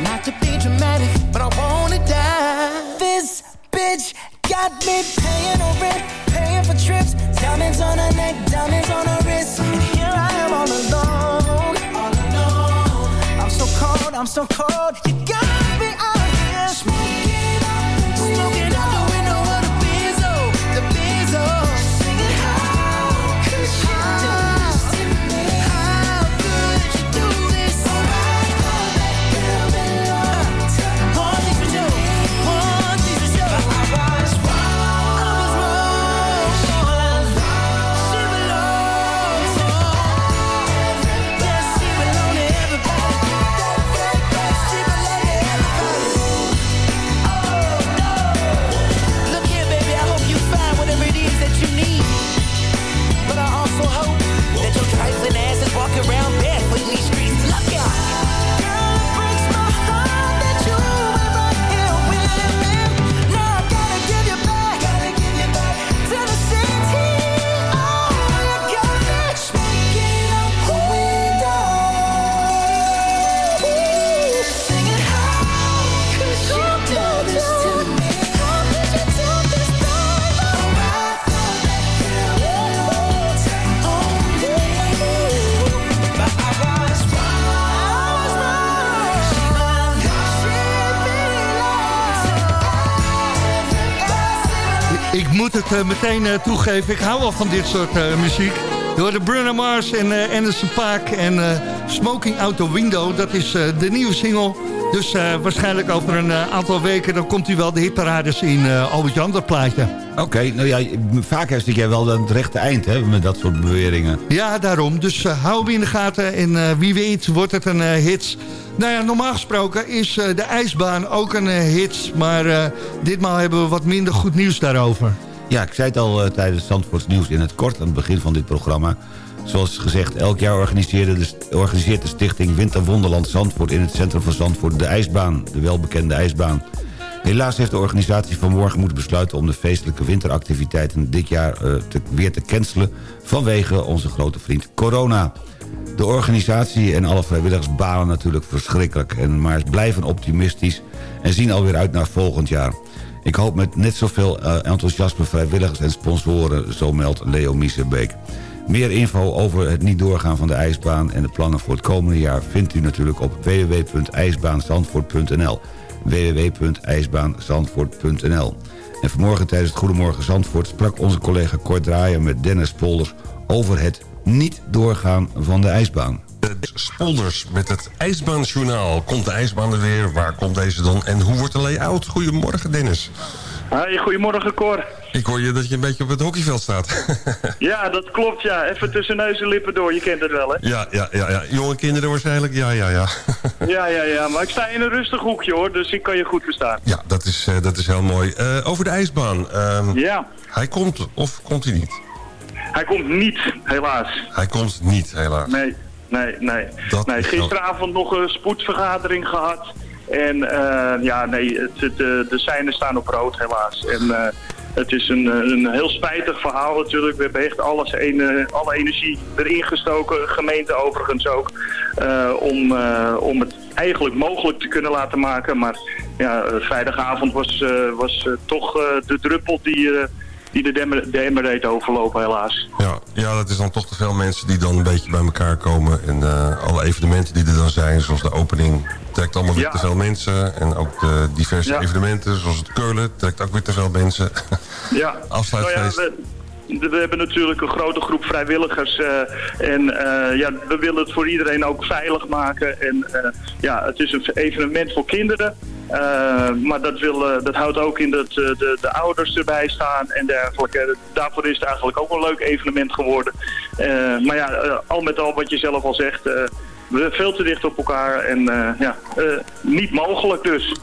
Not to be dramatic, but I wanna die. This bitch got me I'm so cold. Moet het eh, meteen eh, toegeven, ik hou wel van dit soort eh, muziek. Door de Bruno Mars en Anderson Paak en Smoking Out the Window. Dat is de nieuwe single. Dus waarschijnlijk over een aantal weken... dan komt u wel de hitparades in eh Albert-Jan, dat plaatje. Oké, nou ja, vaak zit jij wel aan het rechte eind hè, met dat soort beweringen. Ja, daarom. Dus hou hem in de gaten en wie weet wordt het een hit. Nou ja, normaal gesproken is de ijsbaan ook een hit. Maar ditmaal hebben we wat minder goed nieuws daarover. Ja, ik zei het al eh, tijdens Zandvoorts Nieuws in het kort aan het begin van dit programma. Zoals gezegd, elk jaar organiseerde de, organiseert de stichting Winter Wonderland Zandvoort... in het centrum van Zandvoort de ijsbaan, de welbekende ijsbaan. Helaas heeft de organisatie vanmorgen moeten besluiten... om de feestelijke winteractiviteiten dit jaar eh, weer te cancelen... vanwege onze grote vriend corona. De organisatie en alle vrijwilligers balen natuurlijk verschrikkelijk... En, maar blijven optimistisch en zien alweer uit naar volgend jaar. Ik hoop met net zoveel eh, enthousiasme vrijwilligers en sponsoren... zo meldt Leo Miesenbeek. Meer info over het niet doorgaan van de ijsbaan... en de plannen voor het komende jaar vindt u natuurlijk op www.ijsbaanzandvoort.nl www.ijsbaanzandvoort.nl En vanmorgen tijdens het Goedemorgen Zandvoort... sprak onze collega Kort Draaier met Dennis Polders... over het niet doorgaan van de ijsbaan. Spolders met het IJsbaanjournaal. Komt de ijsbaan er weer? Waar komt deze dan? En hoe wordt de layout? Goedemorgen Dennis. Hoi, goedemorgen Cor. Ik hoor je dat je een beetje op het hockeyveld staat. [laughs] Ja, dat klopt ja. Even tussen neus en lippen door, je kent het wel hè? ja, ja, ja, ja. Jonge kinderen waarschijnlijk. Ja, ja, ja. [laughs] Ja, ja, ja. Maar ik sta in een rustig hoekje hoor, dus ik kan je goed verstaan. Ja, dat is, eh, dat is heel mooi. Eh, over de ijsbaan. Ehm, Ja, Hij komt of komt hij niet? hij komt niet, helaas. Hij komt niet, helaas. Nee, nee, nee. Dat nee is gisteravond nog een spoedvergadering gehad. En eh, ja, nee, het, het, eh, de seinen staan op rood helaas. En eh, het is een, een heel spijtig verhaal natuurlijk. We hebben echt alles, een, alle energie erin gestoken, gemeente overigens ook. om, om het eigenlijk mogelijk te kunnen laten maken. Maar ja, vrijdagavond was, was toch de druppel die, die de demmer, de emmer deed overlopen helaas. Ja, ja, dat is dan toch te veel mensen die dan een beetje bij elkaar komen. En eh, alle evenementen die er dan zijn, zoals de opening, trekt allemaal weer Ja. te veel mensen. En ook de diverse Ja. evenementen, zoals het Keulen, trekt ook weer te veel mensen. Ja, [laughs] Afsluitfeest. Nou ja, we, we hebben natuurlijk een grote groep vrijwilligers. eh, en eh, ja, we willen het voor iedereen ook veilig maken. En eh, ja, het is een evenement voor kinderen. Maar dat, wil, dat houdt ook in dat de, de ouders erbij staan en dergelijke. Daarvoor is het eigenlijk ook een leuk evenement geworden. Maar ja, al met al wat je zelf al zegt, we veel te dicht op elkaar en ja, niet mogelijk dus.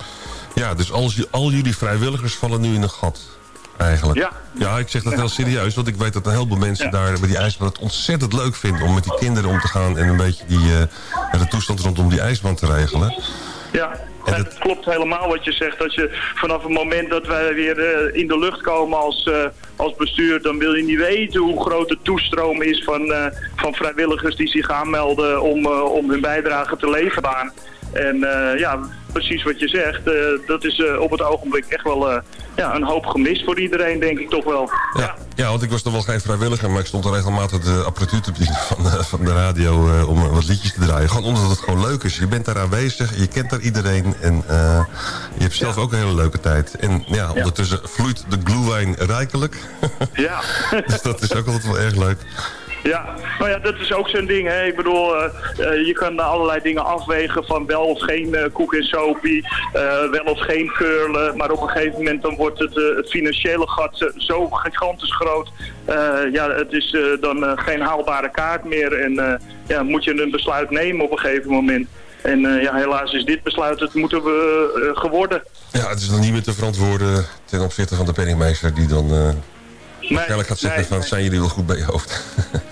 Ja, dus al, al jullie vrijwilligers vallen nu in een gat. Eigenlijk. Ja. ja, ik zeg dat heel serieus. Want ik weet dat een heleboel mensen daar bij die ijsbaan het ontzettend leuk vinden... om met die kinderen om te gaan en een beetje die, eh, de toestand rondom die ijsbaan te regelen. Ja, en het klopt helemaal wat je zegt. Dat je vanaf het moment dat wij weer eh, in de lucht komen als, eh, als bestuur, dan wil je niet weten hoe groot de toestroom is van, van vrijwilligers die zich aanmelden om, om hun bijdrage te leveren aan. En ja, precies wat je zegt, eh, dat is eh, op het ogenblik echt wel eh, ja, een hoop gemist voor iedereen, denk ik toch wel. Ja, ja, want ik was nog wel geen vrijwilliger, maar ik stond er regelmatig de apparatuur te bedienen van, de- van de radio om wat liedjes te draaien. Gewoon omdat het gewoon leuk is. Je bent daar aanwezig, je kent daar iedereen en je hebt zelf ook een hele leuke tijd. En ja, ondertussen vloeit de glühwein rijkelijk. Ja. [laughs] dus dat is ook altijd wel erg leuk. Ja, nou ja, dat is ook zo'n ding. Ik bedoel, eh, je kan allerlei dingen afwegen van wel of geen eh, koek en sopie, wel of geen curlen. Maar op een gegeven moment dan wordt het, het financiële gat zo- gigantisch groot. Ja, het is dan geen haalbare kaart meer en ja, moet je een besluit nemen op een gegeven moment. En ja, helaas is dit besluit, het moeten we geworden. Ja, het is dan niet meer te verantwoorden ten opzichte van de penningmeester die dan waarschijnlijk gaat zeggen nee, van nee. zijn jullie wel goed bij je hoofd. [laughs]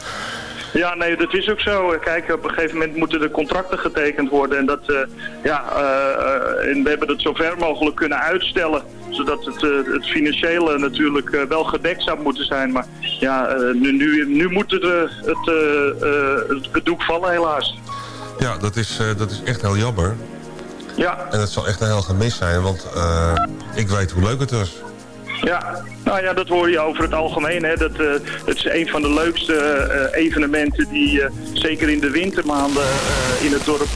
Ja, nee, dat is ook zo. Kijk, op een gegeven moment moeten de contracten getekend worden. En, dat, eh, ja, eh, eh, en we hebben dat zo ver mogelijk kunnen uitstellen. Zodat het, het financiële natuurlijk wel gedekt zou moeten zijn. Maar ja, nu, nu, nu moet het, het, het, het doek vallen helaas. ja, dat is, dat is echt heel jammer. Ja. En het zal echt een heel gemis zijn, want ik weet hoe leuk het was. Ja, nou ja, dat hoor je over het algemeen. Hè. Dat, eh, het is een van de leukste eh, evenementen die eh, zeker in de wintermaanden in het dorp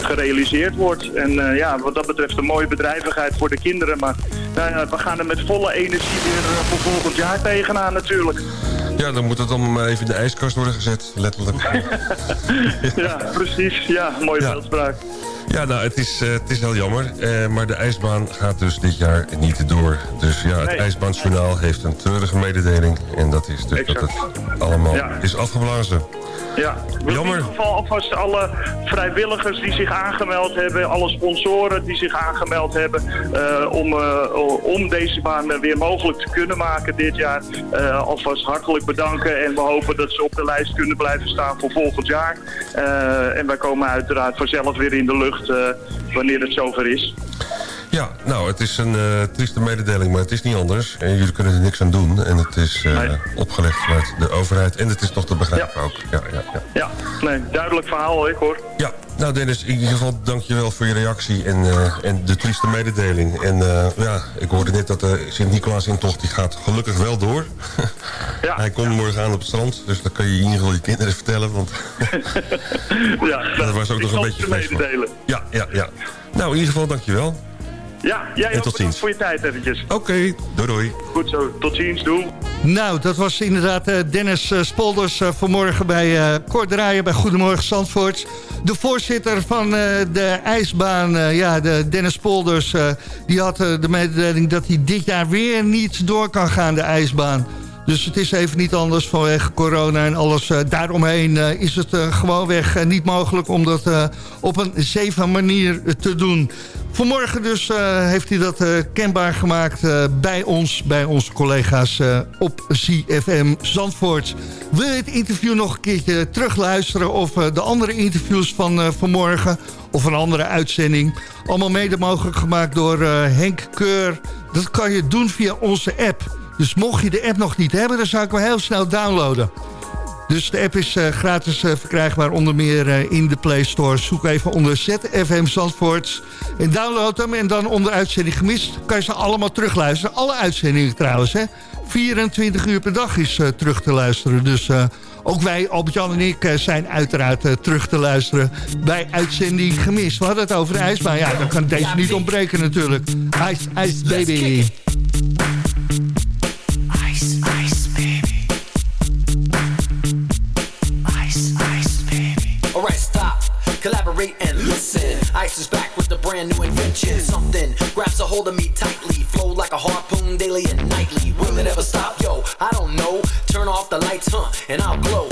gerealiseerd wordt. En ja, wat dat betreft een mooie bedrijvigheid voor de kinderen. Maar nou ja, we gaan er met volle energie weer voor volgend jaar tegenaan natuurlijk. Ja, dan moet het allemaal maar even in de ijskast worden gezet, letterlijk. [laughs] ja, precies. Ja, mooie beeldspraak. Ja, nou, het is, eh, het is heel jammer. eh, maar de ijsbaan gaat dus dit jaar niet door. Dus ja, het Nee. ijsbaanjournaal heeft een treurige mededeling. En dat is dus dat het allemaal Ja. is afgeblazen. Ja, we willen in ieder geval alvast alle vrijwilligers die zich aangemeld hebben, alle sponsoren die zich aangemeld hebben, eh, om, eh, om deze baan weer mogelijk te kunnen maken dit jaar, eh, alvast hartelijk bedanken. En we hopen dat ze op de lijst kunnen blijven staan voor volgend jaar. En wij komen uiteraard vanzelf weer in de lucht wanneer het zover is. Ja, nou, het is een eh, trieste mededeling, maar het is niet anders. En jullie kunnen er niks aan doen. En het is eh, opgelegd vanuit de overheid. En het is nog te begrijpen ook. Ja, ja, ja. Ja, nee, duidelijk verhaal ik hoor. Ja, nou Dennis, in ieder geval dankjewel voor je reactie en, eh, en de trieste mededeling. En ja, ik hoorde net dat de Sint-Nicolaas intocht, die gaat gelukkig wel door. [laughs] Ja, Hij komt morgen aan op het strand, dus dat kan je in ieder geval je kinderen vertellen. Want [laughs] ja, [laughs] dat was ook nog een beetje feest. Ja, ja, ja. Nou, in ieder geval dankjewel. Ja, jij En ook tot ziens. voor je tijd eventjes. Oké, doei doei. Goed zo, tot ziens, doei. Nou, dat was inderdaad eh, Dennis eh, Spolders eh, vanmorgen bij eh Kort Draaien bij Goedemorgen Zandvoort. De voorzitter van eh, de ijsbaan, eh, ja, de Dennis Spolders, eh, die had de mededeling dat hij dit jaar weer niet door kan gaan, de ijsbaan. Dus het is even niet anders vanwege corona en alles. eh, daaromheen eh, is het gewoonweg niet mogelijk om dat eh, op een zeven manier te doen. Vanmorgen dus eh, heeft hij dat eh, kenbaar gemaakt eh, bij ons, bij onze collega's op CFM Zandvoort. Wil je het interview nog een keertje terugluisteren of de andere interviews van vanmorgen of een andere uitzending? Allemaal mede mogelijk gemaakt door Henk Keur. Dat kan je doen via onze app. Dus mocht je de app nog niet hebben, dan zou ik hem heel snel downloaden. Dus de app is eh, gratis eh, verkrijgbaar onder meer eh, in de Play Store. Zoek even onder ZFM Zandvoort en download hem. En dan onder uitzending gemist kan je ze allemaal terugluisteren. Alle uitzendingen trouwens, hè. 24 uur per dag is terug te luisteren. Dus ook wij, Albert-Jan en ik, zijn uiteraard terug te luisteren bij uitzending gemist. We hadden het over de ijsbaan. Ja, dan kan deze niet ontbreken natuurlijk. Ice, ice, baby. Brand new invention. Something grabs a hold of me tightly, flow like a harpoon daily and nightly. Will it ever stop? Yo, I don't know. Turn off the lights, huh, and I'll glow.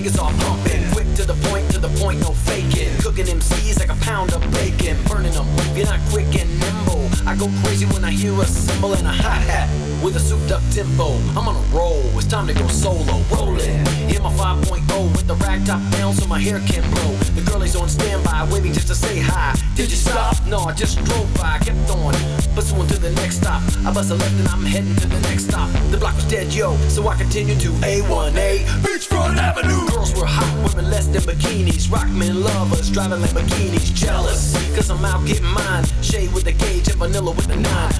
Vegas all pumping, quick to the point, to the point, no faking. Cooking MCs like a pound of bacon, burning them. You're not quick and nimble, I go crazy when I hear a cymbal and a hi hat with a souped up tempo. I'm on a roll, it's time to go solo, rolling. In my 5.0 with the rag top down so my hair can blow. The girlies on standby, waiting just to say hi. Did you stop? No, I just drove by, kept on, pursuing to the next stop. I bust a left and I'm heading to the next stop. The block was dead, yo, so I continued to A1A Beachfront Avenue. Girls were hot, women less than bikinis. Rock men lovers, driving Lamborghinis, jealous. Cause I'm out getting mine. Shade with the gauge and vanilla with the nine.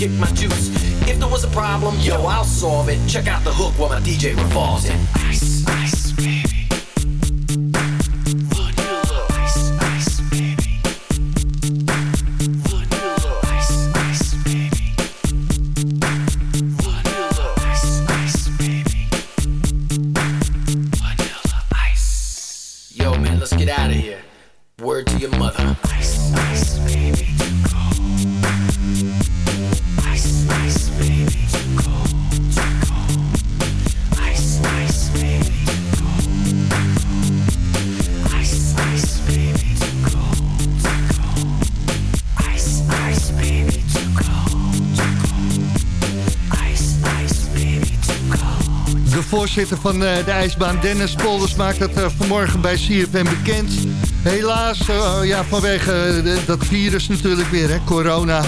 Kick my juice. If there was a problem Yo, I'll solve it. Check out the hook while my DJ revolves it voorzitter van eh, de ijsbaan, Dennis Polders, maakt dat eh, vanmorgen bij CFM bekend. Helaas, eh, ja, vanwege dat virus natuurlijk weer, hè, corona...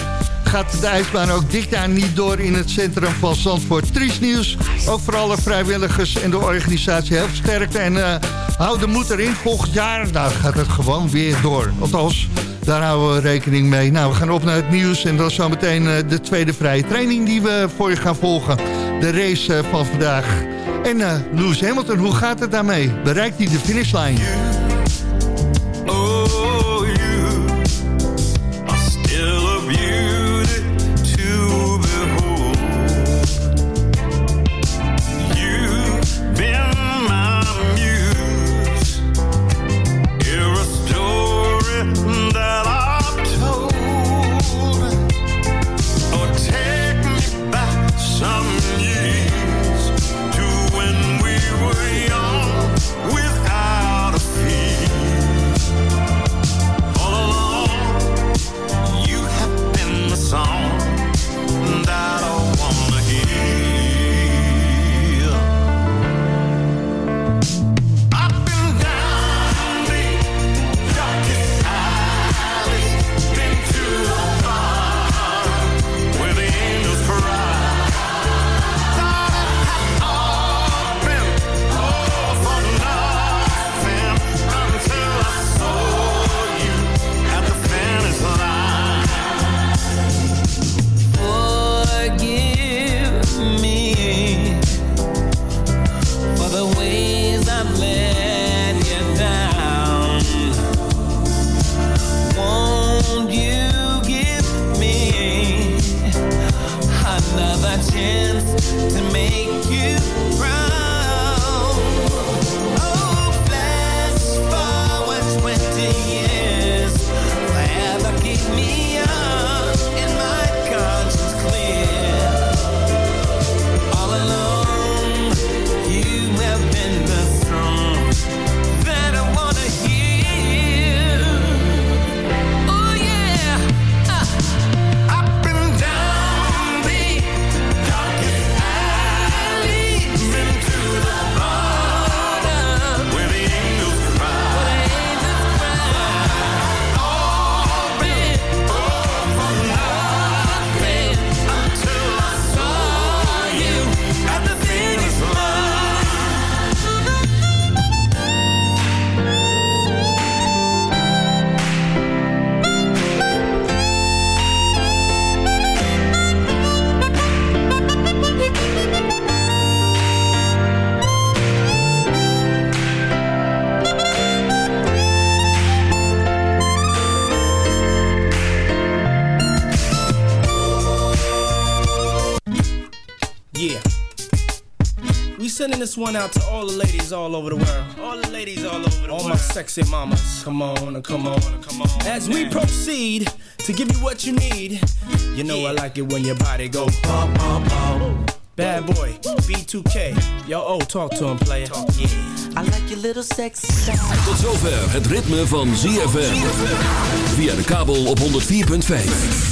gaat de ijsbaan ook dit jaar niet door in het centrum van Zandvoort. Triest nieuws, ook voor alle vrijwilligers en de organisatie heel sterkte. En eh hou de moed erin, volgend jaar nou, gaat het gewoon weer door. Althans, daar houden we rekening mee. Nou, we gaan op naar het nieuws en dan zometeen eh, de tweede vrije training die we voor je gaan volgen. De race van vandaag. En eh Lewis Hamilton, hoe gaat het daarmee? Bereikt hij de finishlijn? One out to all the ladies all over the world. All the ladies all over the all world. All my sexy mamas. Come on, come on, come on. As we proceed to give you what you need, you know I like it when your body go bump, bump, bump. Bad boy, B2K. Yo, oh, talk to him, player. Yeah. I like your little sexy side. Tot zover het ritme van ZFM. Via de kabel op 104.5.